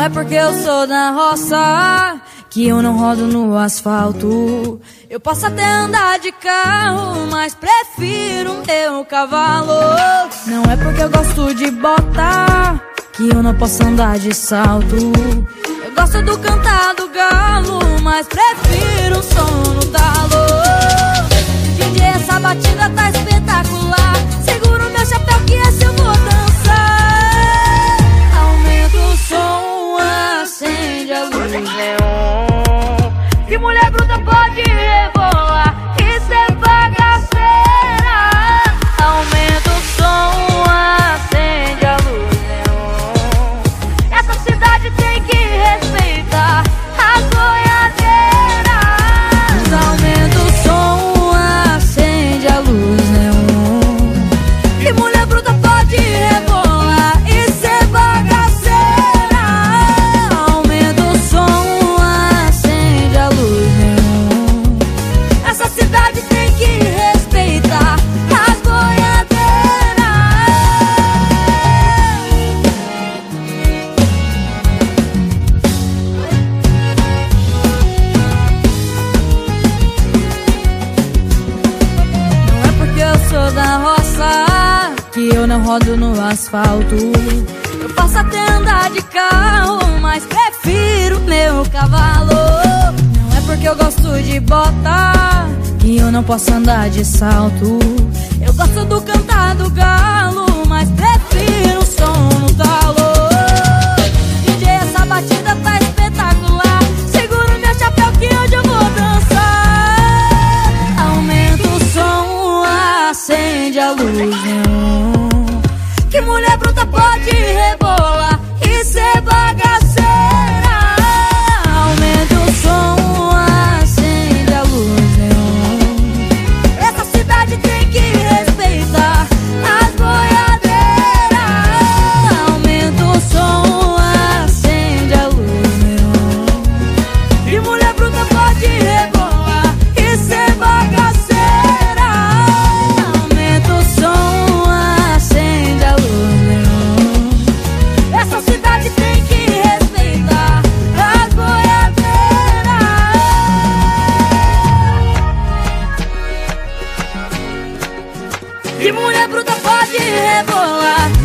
é porque eu sou da roça que eu não rodo no asfalto. Eu posso até andar de carro, mas prefiro meu cavalo. Não é porque eu gosto de bota que eu não posso andar de salto. Eu gosto do cantar do galo, mas prefiro acende a luz neon. Que mulher bruta pode que eu não rodo no asfalto. Eu posso até andar de carro, mas prefiro meu cavalo. Não é porque eu gosto de bota que eu não posso andar de salto. Eu gosto do cantar do galo, mas prefiro o som no talo. DJ, essa batida tá espetacular. Seguro meu chapéu que hoje eu vou dançar. Aumenta o som, acende a luz. Mulher bruta pode rebolar Que mulher bruta pode rebolar.